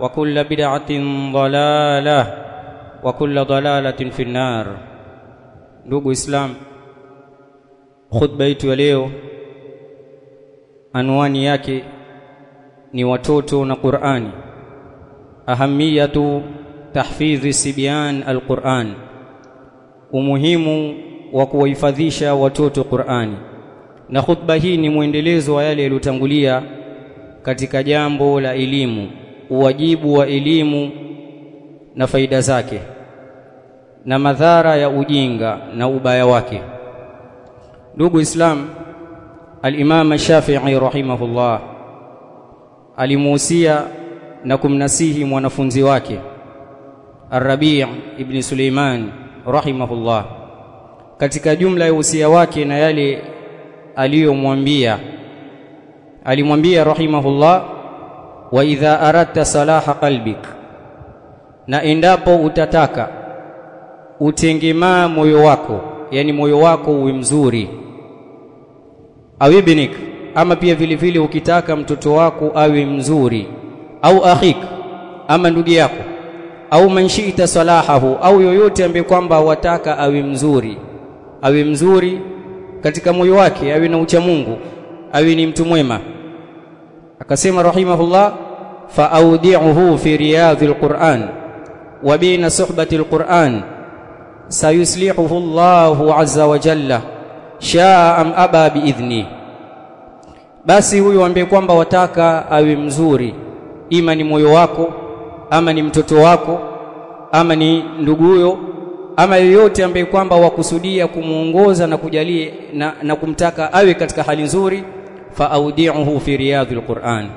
وكل بدعة ضلالة وكل ضلالة في النار ndugu islam khutba yetu ya leo anwani yake ni watoto na Qur'ani ahamiyatu tahfidhi sibyan alquran umuhimu wa kuwahifadhisha watoto Qur'ani na khutba hii ni mwendelezo wa yale yaliyotangulia katika jambo la elimu uwajibu wa elimu na faida zake na madhara ya ujinga na ubaya wake. Ndugu islam al-imam shafi'i rahimahullah alimuhusia na kumnasihi mwanafunzi wake Ar-Rabi' ibn Suleiman rahimahullah katika jumla ya usia wake na yale aliyomwambia. Alimwambia rahimahullah wa idha aradta salaha qalbik. Na endapo utataka utengemaa moyo wako yani moyo wako uwe mzuri. Awibnik ama pia vile vile ukitaka mtoto wako awe mzuri. Au akhik ama ndugu yako. Au manshita salahahu au yoyote ambaye kwamba wataka awe mzuri. Awe mzuri katika moyo wake awe na ucha Mungu awe ni mtu mwema akasema rahimahullah faaudi'uhu fi riyadhil Qur'an wa baina suhbatil Qur'an sayuslihuhu Allahu azza wa jalla shaa am aba biidhni basi huyu ambaye kwamba wataka awe mzuri ima ni moyo wako ama ni mtoto wako ama ni nduguyo ama yoyote ambaye kwamba wakusudia kumuongoza na kujalie na, na kumtaka awe katika hali nzuri faaudi'uhu fi riyadhil Qur'an.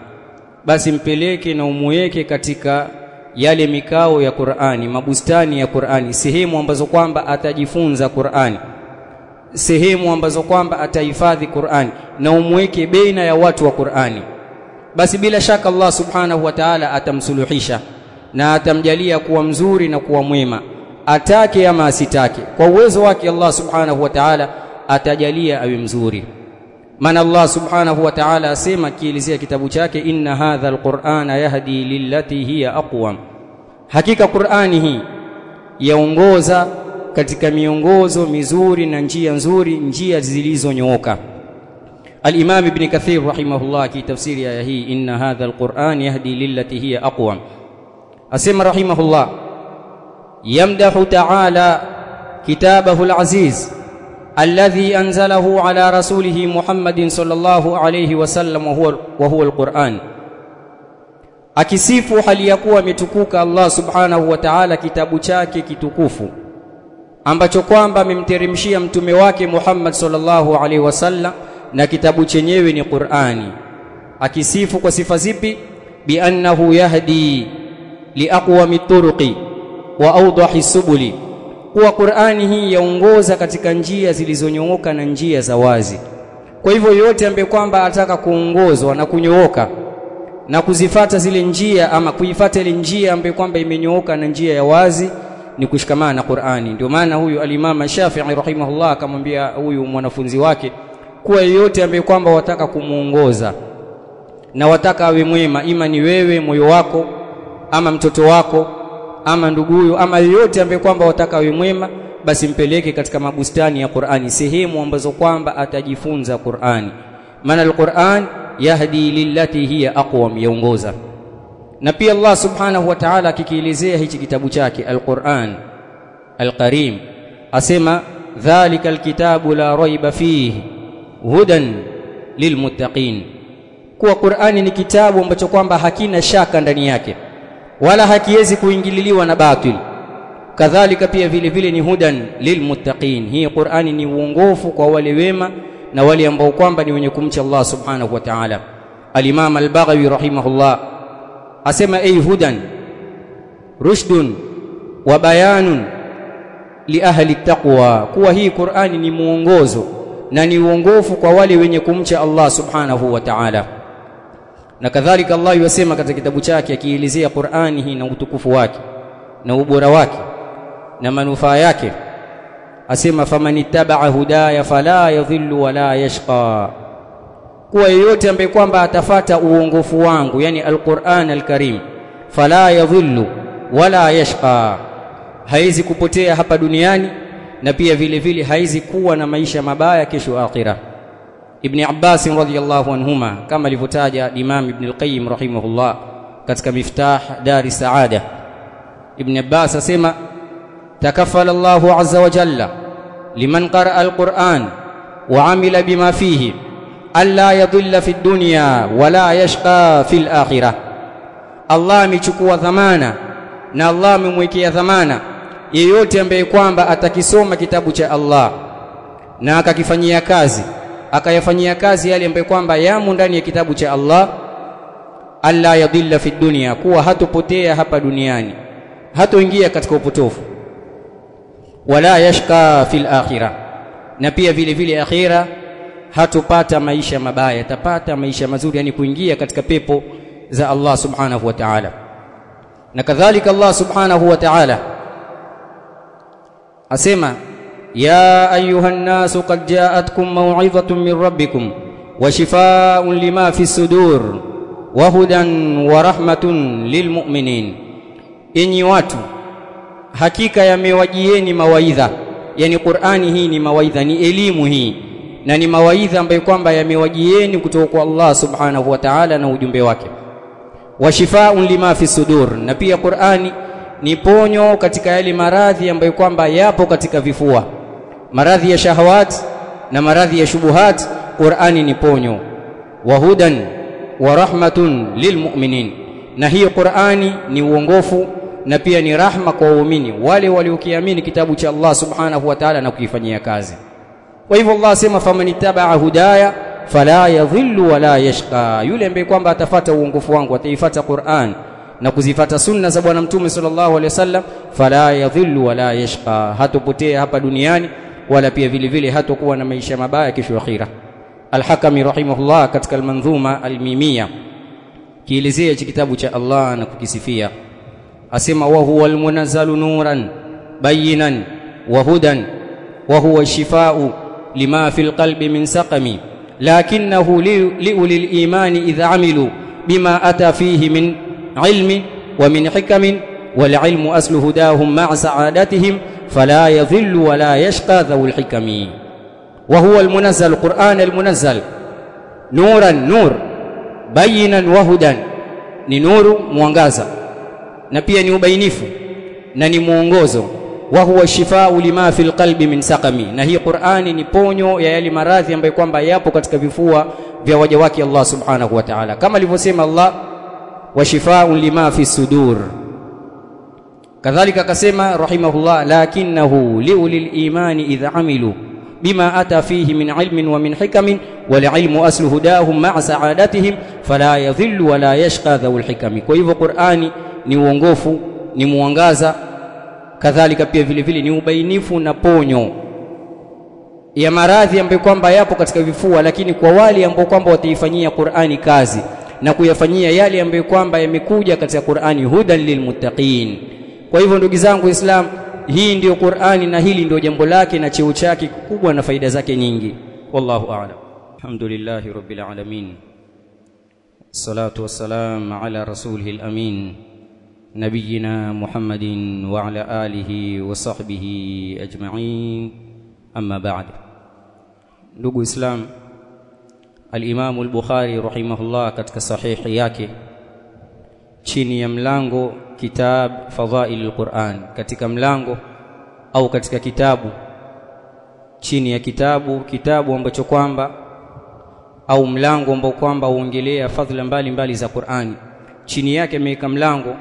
Basi mpeleke na umuweke katika yale mikao ya Qur'ani mabustani ya Qur'ani sehemu ambazo kwamba atajifunza Qur'ani sehemu ambazo kwamba atahifadhi Qur'ani na umweke baina ya watu wa Qur'ani. Basi bila shaka Allah subhanahu wa ta'ala atamsuluhisha na atamjalia kuwa mzuri na kuwa mwema. Atake ama asitake kwa uwezo wake Allah subhanahu wa ta'ala atajalia awe mzuri maana Allah subhanahu wa ta'ala asema kielezea kitabu chake inna hadha alqur'ana yahdi lillati hiya aqwam. Hakika Qur'ani hii yaongoza katika miongozo mizuri na njia nzuri njia zilizonyooka. Al-Imam Ibn Kathir rahimahullah ki tafsiri aya hii inna hadha alquran yahdi lillati hiya aqwam. Asema rahimahullah yamdahu ta'ala kitabahu al-aziz alladhi anzalahu على rasulihi Muhammadin صلى الله عليه وسلم وهو, وهو القرآن. akisifu hali ya kuwa ametukuka Allah subhanahu wa ta'ala kitabu chake kitukufu ambacho kwamba amemteremshia mtume wake Muhammad sallallahu alaihi wasallam na kitabu chenyewe ni Qur'ani akisifu kwa sifa zipi bi annahu yahdi li aqwami turuqi wa awdahi subuli kuwa Qur'ani hii yaongoza katika njia zilizonyooka na njia za wazi. Kwa hivyo yote ambaye kwamba ataka kuongozwa na kunyooka na kuzifata zile njia ama kuifata ile njia ambaye kwamba imenyooka na njia ya wazi ni kushikamana na Qur'ani. Ndio maana huyu al-Imam Shafi'i rahimahullah akamwambia huyu mwanafunzi wake kuwa yeyote ambaye kwamba wataka kumuongoza na wataka awe mwema ima ni wewe moyo wako ama mtoto wako ama nduguyo ama yeyote ambaye kwamba wataka awe mwema basi mpeleke katika mabustani ya Qur'ani sehemu ambazo kwamba atajifunza Qur'ani. Maana al-Qur'an yahdi lillati hiya aqwam yaongoza na pia Allah subhanahu wa ta'ala akikielezea hichi kitabu chake al-Qur'an al-Karim asema dhalika al-kitabu la raiba fihi hudan lilmuttaqin. Kuwa Qur'ani ni kitabu ambacho kwamba hakina shaka ndani yake wala hakiwezi kuingililiwa na batil. Kadhalika pia vile vile ni hudan lilmuttaqin. Hii Qur'ani ni uongofu kwa wale wema na wale ambao kwamba ni wenye kumcha Allah subhanahu wa ta'ala. al-Imam al-Baghawi rahimahullah asema ay hudan rushdun wa bayanun li ahli taqwa kuwa hii Qur'ani ni muongozo na ni uongofu kwa wale wenye kumcha Allah subhanahu wa ta'ala na kadhalika Allah yasema katika kitabu chake akielezea Qur'ani hii na utukufu wake na ubora wake na manufaa yake asema famanittaba'a hudaya fala yadhillu wala yashqa. Kuwa yeyote ambaye kwamba atafata uongofu wangu yani alquran alkarim fala yadhillu wala yashqa. Haizi kupotea hapa duniani na pia vile vile haizi kuwa na maisha mabaya kesho akhira ابن عباس رضي الله عنهما كما لفتاجا الامام ابن القيم رحمه الله ketika مفتاح دار السعاده ابن عباس اسمع تكفل الله عز وجل لمن قرأ القرآن وعمل بما فيه الا يضل في الدنيا ولا يشقى في الاخره الله ميشكو ضمانه نا الله ميمويكيا ضمانه يوتي ambaye kwamba atakisoma kitabu الله Allah na akakifanyia kazi akayafanyia kazi yale ambayo kwamba yamo ndani ya kitabu cha Allah alla yadhilla fi dunya kuwa hatopotea hapa duniani hatoingia katika upotofu wala yashka fil akhirah. Na pia vile vile akhira hatopata maisha mabaya tapata maisha mazuri yani kuingia katika pepo za Allah subhanahu wa ta'ala. Na kadhalika Allah subhanahu wa ta'ala asema ya ايها الناس قد جاءتكم موعظه من ربكم وشفاء لما في الصدور وهدى ورحمه للمؤمنين. enyi watu hakika yamewajieni mawaidha yani Qur'ani hii ni mawaidha ni elimu hii na ni mawaidha ambayo kwamba yamewajieni kutoka kwa Allah subhanahu wa ta'ala na ujumbe wake wa shifaa'un lima fi sudur na pia Qur'ani ni ponyo katika yale maradhi ambayo kwamba yapo katika vifua maradhi ya shahawat na maradhi ya shubuhat Qur'ani ni ponyo. Wa hudan wa rahmatun lilmu'minin na hiyo Qur'ani ni uongofu na pia ni rahma kwa waumini wale waliokiamini kitabu cha Allah subhanahu wa ta'ala na kuifanyia kazi. Kwa hivyo Allah asema famanittabaa hudaya fala yadhillu wala yashqa. Yule ambaye kwamba atafata uongofu wangu ataifata Qur'an na kuzifata sunna za bwana mtume sallallahu alaihi wasallam fala yadhillu wala yashqa. Hatopotea hapa duniani wala pia vile vile hatokuwa na maisha mabaya kesho akhira. Al-Hakami rahimahullah katika al-Manzuma al-Mimia kielezea hichi kitabu cha Allah na kukisifia. Asema wa huwa al-munazzalu nuran bayinan wa hudan wa huwa shifau lima fi al-qalbi min saqami lakinahu liuli al-imani idha amilu bima ata fihi min ilmi wa min hikamin wal-ilmu aslu hudahum ma'a sa'adatihim فلا يضل ولا يشقى ذو الحكم وهو المنزل القرآن المنزل نورا نور بينا وهدى ni nuru mwangaza na pia ni ubainifu na ni mwongozo wa huwa shifau lima fil qalbi min saqami na hii Qur'ani ni ponyo ya yale maradhi ambayo kwamba yapo katika vifua vya waja wake Allah subhanahu wa ta'ala kama alivyosema Allah wa shifaa'un lima fi sudur kadhalika akasema rahimahullah lakinnahu liulil imani idha amilu bima ata fihi min ilmin wa min hikamin wal ilmu aslu hudahum ma'a sa'adatihim fala yadhillu wala yashqa dhul hikami. Kwa hivyo Qur'ani ni uongofu ni mwangaza kadhalika pia vile vile ni ubainifu na ponyo ya maradhi ambayo kwamba yapo katika vifua lakini kwa wale ambao kwamba wataifanyia Qur'ani kazi na kuyafanyia yale ambayo kwamba yamekuja katika Qur'ani hudan lilmuttaqin kwa hivyo ndugu zangu Islam hii ndiyo Qur'ani na hili ndio jambo lake na cheo chake kubwa na faida zake nyingi wallahu a'lam alhamdulillahi rabbil alamin salatu wassalam ala rasulihil amin نبينا محمد وعلى آله وصحبه أجمعين أما بعد ndugu islam al-Imam al-Bukhari rahimahullah katika sahihi yake chini ya mlango kitab fadhail alquran katika mlango au katika kitabu chini ya kitabu kitabu ambacho kwamba au mlango ambao kwamba uongelea fadhila mbalimbali za Qur'ani chini yake ameweka mlango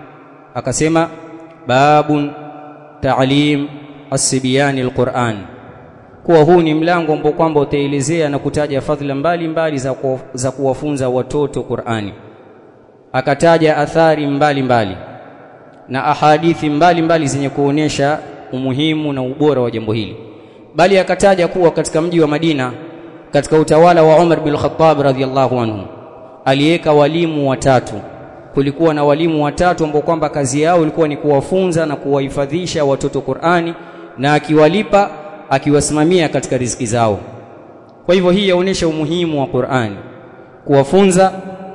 akasema babun ta'lim asbiyani alquran kuwa huu ni mlango ambao kwamba utaelezea na kutaja fadhila mbalimbali za, za kuwafunza watoto Qur'ani akataja athari mbalimbali mbali, na ahadithi mbalimbali zenye kuonesha umuhimu na ubora wa jambo hili. Bali akataja kuwa katika mji wa Madina katika utawala wa Umar bin Khattab radhiallahu anhu aliweka walimu watatu. Kulikuwa na walimu watatu ambao kwamba kazi yao ilikuwa ni kuwafunza na kuwahifadhisha watoto Qur'ani na akiwalipa akiwasimamia katika riziki zao. Kwa hivyo hii yaonesha umuhimu wa Qur'ani kuwafunza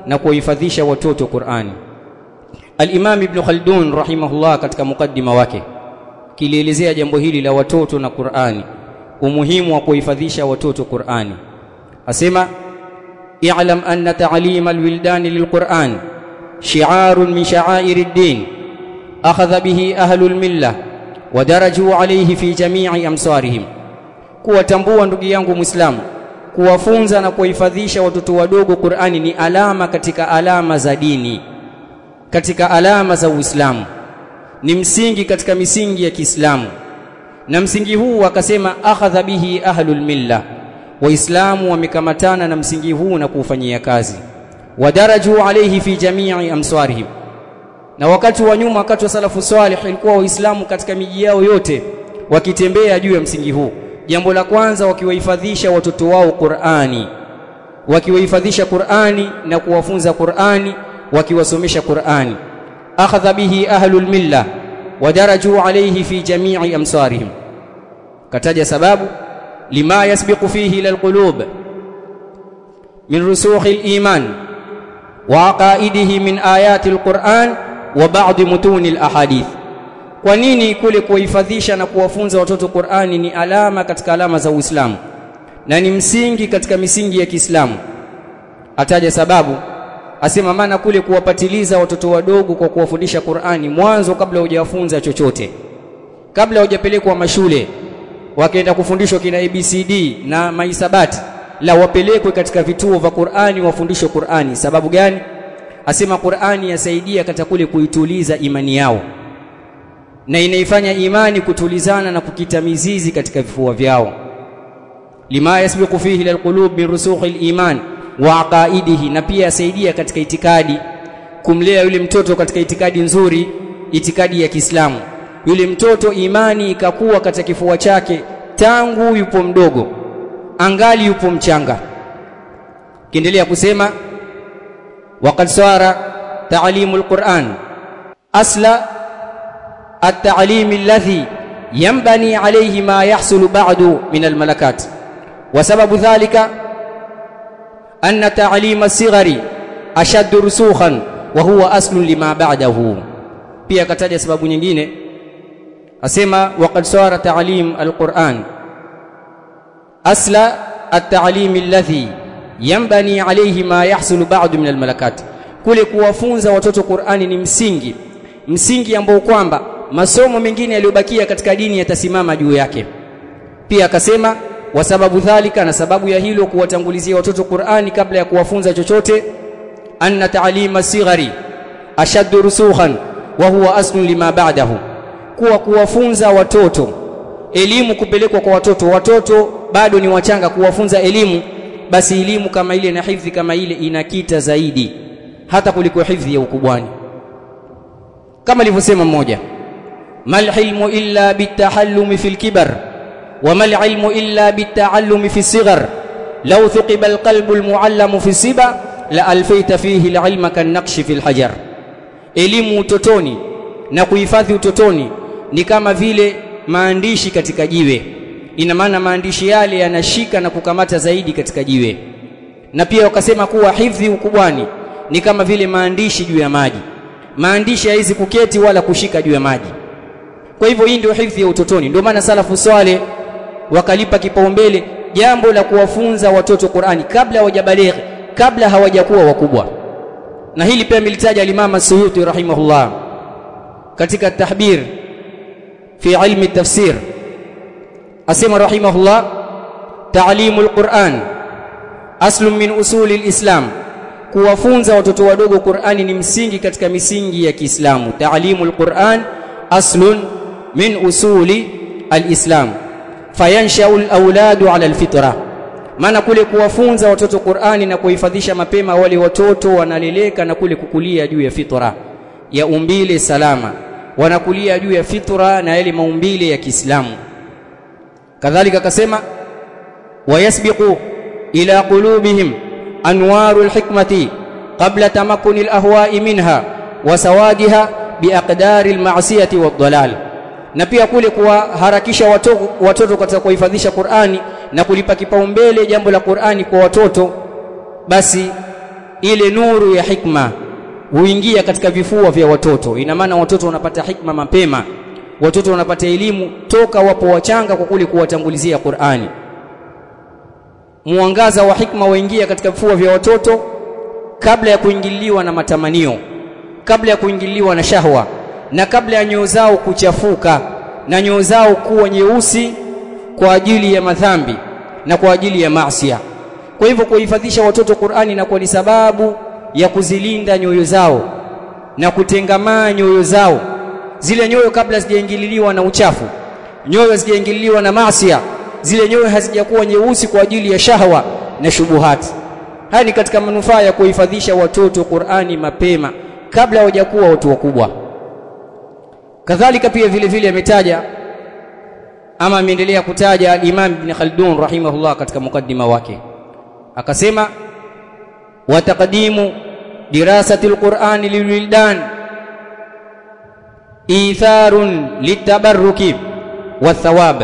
na kuwahifadhisha watoto Qur'ani. Al-Imam Ibn Khaldun rahimahullah katika mukaddima wake kilielezea jambo hili la watoto na Qur'ani umuhimu wa kuhifadhisha watoto Qur'ani. Asema i'lam anna ta'lim al-wildan lil-Qur'an shi'arun min sha'air ad-din akhadha bihi ahlul millah wa daraju alayhi fi jami'i amsarihim. Kuwatambua ndugu yangu muislamu kuwafunza na kuwahifadhisha watoto wadogo Qur'ani ni alama katika alama za dini katika alama za Uislamu. Ni msingi katika misingi ya Kiislamu. Na msingi huu akasema akhadha bihi ahlul milla. Waislamu wamekamatana na msingi huu na kuufanyia kazi. Wadaraju alayhi fi jami'i amswarihim na wakati wa nyuma wakati wa salafu salih ilikuwa waislamu katika miji yao yote wakitembea juu ya msingi huu jambo la kwanza wakiwahifadhisha watoto wao Qur'ani. Wakiwahifadhisha Qur'ani na kuwafunza Qur'ani wakiwasomesha Qur'ani. Akhadha bihi ahlul milla wadaraju alayhi fi jami'i amsarihim. Kataja sababu lima yasbiqu fihi ila alqulub min rusukhi aliman wa aqaidihi min ayati alquran wa ba'd mutuni alahadith kwa nini kule kuwahifadhisha na kuwafunza watoto Qur'ani ni alama katika alama za Uislamu? Na ni msingi katika misingi ya Kiislamu. Ataja sababu. Asema maana kule kuwapatiliza watoto wadogo kwa kuwafundisha Qur'ani mwanzo kabla hujawafunza chochote. Kabla hujapelekwa mashule wakaenda kufundishwa kina ABCD na maisabati la wapelekwe katika vituo vya Qur'ani wafundishwe Qur'ani. Sababu gani? Asema Qur'ani yasaidia katika kule kuituliza imani yao na inaifanya imani kutulizana na kukita mizizi katika vifua vyao. Lima yasbiqu fihi lilqulub bi rusukhi iman wa aqaidihi na pia yasaidia katika itikadi kumlea yule mtoto katika itikadi nzuri itikadi ya Kiislamu. Yule mtoto imani ikakuwa katika kifua chake tangu yupo mdogo angali yupo mchanga. Kiendelea kusema waqad sara ta'limul Qur'an asla at-ta'lim ينبني عليه ما يحصل بعد من الملكات. وسبب ذلك أن تعليم الصغر أشد رسوخا وهو أصل لما بعده. Pia kataja sababu nyingine. Asema waqad sara ta'lim alquran. Asla at-ta'lim alladhi yanbani alayhi ma yahsulu ba'du min almalakat. Kule kuwafunza watoto Qur'ani ni msingi. Msingi ambao kwamba masomo mengine yaliyobakia katika dini yatasimama juu yake. Pia akasema wa sababu dhalika na sababu ya hilo kuwatangulizia watoto Qur'ani kabla ya kuwafunza chochote anna ta'lima sighari ashaddu rusukhan wa huwa aslun lima ba'dahu. Kuwa kuwafunza watoto elimu kupelekwa kwa watoto. Watoto bado ni wachanga kuwafunza elimu basi elimu kama ile na hifdhi kama ile inakita zaidi. Hata kuliko hifdhi ya ukubwani. Kama alivyosema mmoja kibar wa mal ilmu illa bitaallumi fi sighar law thuqibal qalbu al muallamu fi siba la alfaita fihi alilma kanaqshi fil hajar elimu utotoni na kuhifadhi utotoni ni kama vile maandishi katika jiwe. Ina maana maandishi yale yanashika na kukamata zaidi katika jiwe. Na pia wakasema kuwa hifdhi ukubwani ni kama vile maandishi juu ya maji. Maandishi haizi kuketi wala kushika juu ya maji kwa hivyo hii ndio hifadhi ya utotoni. Ndio maana salafu swale wakalipa kipaumbele jambo la kuwafunza watoto Qur'ani kabla hawajabalighi kabla hawajakuwa wakubwa. Na hili pia militaja al-Imam Suyuti rahimahullah katika tahbir fi ilmi tafsir asema rahimahullah ta'limu Qur'an aslun min usuli alislam. Kuwafunza watoto wadogo Qur'ani ni msingi katika misingi ya Kiislamu. Ta'limu Qur'an aslun min usuli alislam. Fayanshau al-auladu ala al-fitra. Maana kule kuwafunza watoto Qur'ani na kuhifadhisha mapema wale watoto wanaleleka na kule kukulia juu ya fitra. Ya umbile salama. Wanakulia juu ya fitra na yale maumbile ya Kiislamu. Kadhalika akasema wayasbiqu ila qulubihim anwaru alhikmati qabla tamakkuni alahwa'i minha wa sawadiha biaqdari alma'siyati wadhalal na pia kule kuwaharakisha watoto, watoto katika kuhifadhisha Qur'ani na kulipa kipaumbele jambo la Qur'ani kwa watoto basi ile nuru ya hikma huingia katika vifua vya watoto. Ina maana watoto wanapata hikma mapema. Watoto wanapata elimu toka wapo wachanga kwa kule kuwatangulizia Qur'ani. Mwangaza wa hikma waingia katika vifua vya watoto kabla ya kuingiliwa na matamanio kabla ya kuingiliwa na shahwa na kabla ya nyoo zao kuchafuka na nyoo zao kuwa nyeusi kwa ajili ya madhambi na kwa ajili ya maasiya. Kwa hivyo kuhifadhisha watoto Qur'ani na kwa ni sababu ya kuzilinda nyoyo zao na kutengamaa nyoyo zao. Zile nyoyo kabla zijaingililiwa na uchafu nyoyo zijaingililiwa na maasiya zile nyoyo hazijakuwa nyeusi kwa ajili ya shahwa na shubuhati haya ni katika manufaa ya kuhifadhisha watoto Qur'ani mapema kabla hawajakuwa watu wakubwa kadhalika pia vile vile ametaja ama ameendelea kutaja Imam Ibn Khaldun rahimahullah katika mukaddima wake. Akasema wa taqdimu dirasati alquran lilwildan itharun litabarruki wathawab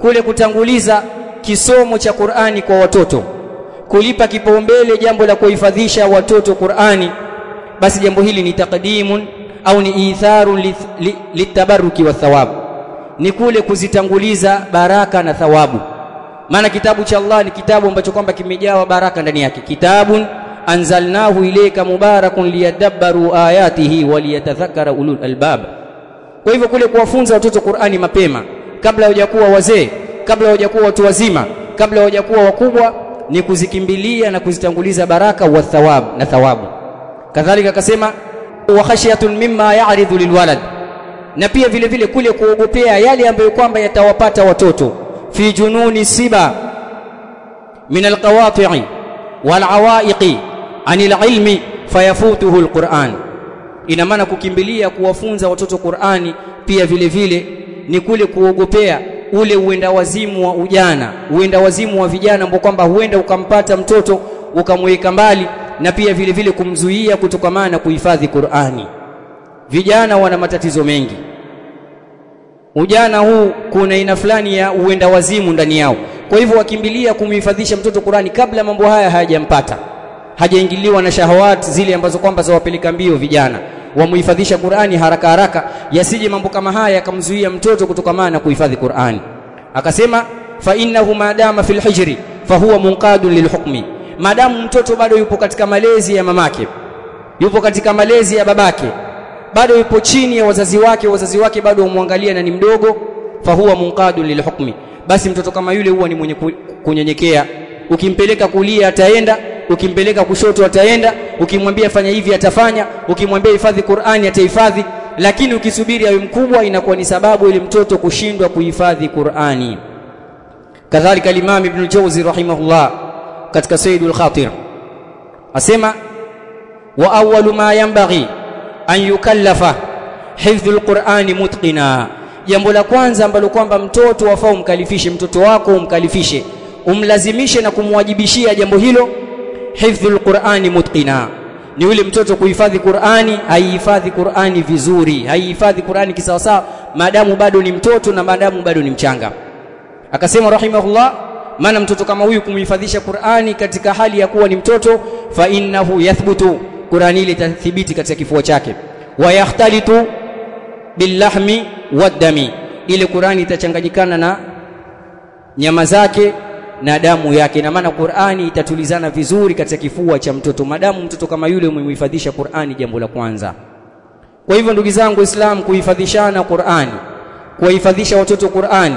kule kutanguliza kisomo cha Qur'ani kwa watoto kulipa kipaumbele jambo la kuhifadhisha watoto Qur'ani basi jambo hili ni taqdimun au ni itharu litabaruki wa thawabu. Ni kule kuzitanguliza baraka na thawabu. Maana kitabu cha Allah ni kitabu ambacho kwamba kimejawa baraka ndani yake. Kitabun anzalnahu ilayka mubarakun liyadabbaru ayatihi waliyatadhakkara ulul albab. Kwa hivyo kule kuwafunza watoto Qur'ani mapema kabla hawajakuwa wazee kabla hawajakuwa watu wazima kabla hawajakuwa wakubwa ni kuzikimbilia na kuzitanguliza baraka wa thawabu na thawabu. Kadhalika akasema wa khashyatun mimma ya'ridu lilwalad na pia vile vile kule kuogopea yale ambayo kwamba yatawapata watoto. Fi jununi siba min alqawati'i walawaiqi anil ilmi fayafutuhu alquran. Ina maana kukimbilia kuwafunza watoto Qur'ani pia vile vile ni kule kuogopea ule uenda wazimu wa ujana uenda wazimu wa vijana ambao kwamba huenda ukampata mtoto ukamweka mbali na pia vile vile kumzuia kutokamana na kuhifadhi Qur'ani. Vijana wana matatizo mengi. Ujana huu kuna ina fulani ya uenda wazimu ndani yao. Kwa hivyo wakimbilia kumhifadhisha mtoto Qur'ani kabla mambo haya hayajampata hajaingiliwa na shahawati zile ambazo kwamba zawapeleka mbio vijana wamhifadhisha Qur'ani haraka haraka yasije mambo kama haya yakamzuia mtoto kutokamana na kuhifadhi Qur'ani. Akasema fa innahu madama fil hijri fahuwa munqadun lilhukmi madamu mtoto bado yupo katika malezi ya mamake. Yupo katika malezi ya babake. Bado yupo chini ya wazazi wake. Wazazi wake bado wamwangalia na ni mdogo. Fahuwa munqadun lilhukmi basi mtoto kama yule huwa ni mwenye kunyenyekea. Ukimpeleka kulia ataenda ukimpeleka kushoto ataenda ukimwambia fanya hivi atafanya ukimwambia hifadhi Qur'ani atahifadhi. Lakini ukisubiri awe mkubwa inakuwa ni sababu ili mtoto kushindwa kuhifadhi Qur'ani. Kadhalika al-Imam Ibn Jawzi rahimahullah katika Sayyidul Khatir. Asema wa awwalu ma yanbaghi an yukallafa hifdhul Qur'ani mutqina. Jambo la kwanza ambalo kwamba mtoto wafaa umkalifishe mtoto wako umkalifishe umlazimishe na kumwajibishia jambo hilo hifdhul Qur'ani mutqina. Ni yule mtoto kuhifadhi Qur'ani haihifadhi Qur'ani vizuri haihifadhi Qur'ani kisawasawa. Maadamu bado ni mtoto na maadamu bado ni mchanga. Akasema rahimahullah maana mtoto kama huyu kumhifadhisha Qur'ani katika hali ya kuwa ni mtoto fa innahu yathbutu. Qur'ani ile itathibiti katika kifua chake. Wa yakhtalitu billahmi waddami. Ile Qur'ani itachanganyikana na nyama zake na damu yake. Na maana Qur'ani itatulizana vizuri katika kifua cha mtoto. Madamu mtoto kama yule umemhifadhisha Qur'ani jambo la kwanza. Kwa hivyo ndugu zangu Islam kuhifadhishana Qur'ani kuwahifadhisha watoto Qur'ani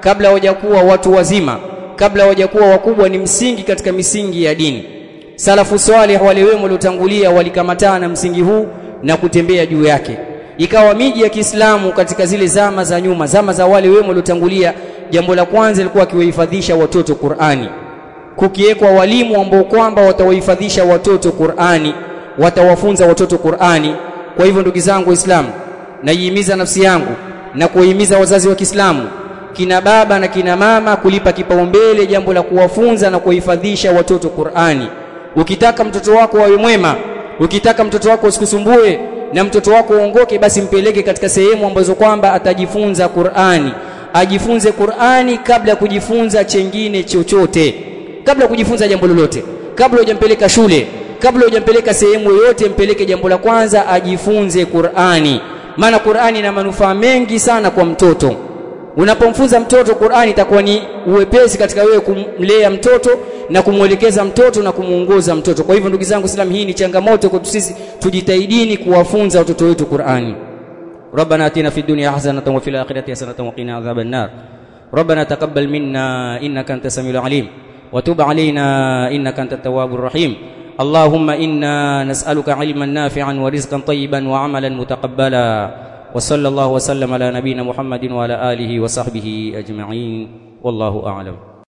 kabla hawajakuwa watu wazima kabla hawajakuwa wakubwa ni msingi katika misingi ya dini. Salafu salih wale wema waliotangulia walikamatana na msingi huu na kutembea juu yake. Ikawa miji ya Kiislamu katika zile zama za nyuma zama za wale wema waliotangulia jambo la kwanza lilikuwa kiwahifadhisha watoto Qur'ani. Kukiwekwa walimu ambao kwamba watawahifadhisha watoto Qur'ani watawafunza watoto Qur'ani. Kwa hivyo ndugu zangu waislamu naihimiza nafsi yangu na kuhimiza wazazi wa Kiislamu kina baba na kina mama kulipa kipaumbele jambo la kuwafunza na kuhifadhisha watoto Qur'ani. Ukitaka mtoto wako awe mwema ukitaka mtoto wako usikusumbue na mtoto wako uongoke basi mpeleke katika sehemu ambazo kwamba atajifunza Qur'ani. Ajifunze Qur'ani kabla ya kujifunza chengine chochote. Kabla ya kujifunza jambo lolote. Kabla hujampeleka shule. Kabla hujampeleka sehemu yoyote mpeleke jambo la kwanza ajifunze Qur'ani. Maana Qur'ani ina manufaa mengi sana kwa mtoto unapomfunza mtoto Qur'ani itakuwa ni uwepesi katika wewe kumlea mtoto na kumwelekeza mtoto na kumuongoza mtoto kwa hivyo ndugu zangu Islam hii ni changamoto kwetu sisi tujitahidini kuwafunza watoto wetu Qur'ani ربنا اتنا في الدنيا حسنه وفي الاخره حسنه وقنا عذاب النار ربنا تقبل منا انك انت السميع العليم وتب علينا انك انت التواب الرحيم اللهم انا نسالك علما نافعا ورزقا طيبا وعملا متقبلا وصلى الله وسلم على نبينا محمد وعلى آله وصحبه أجمعين. والله أعلم.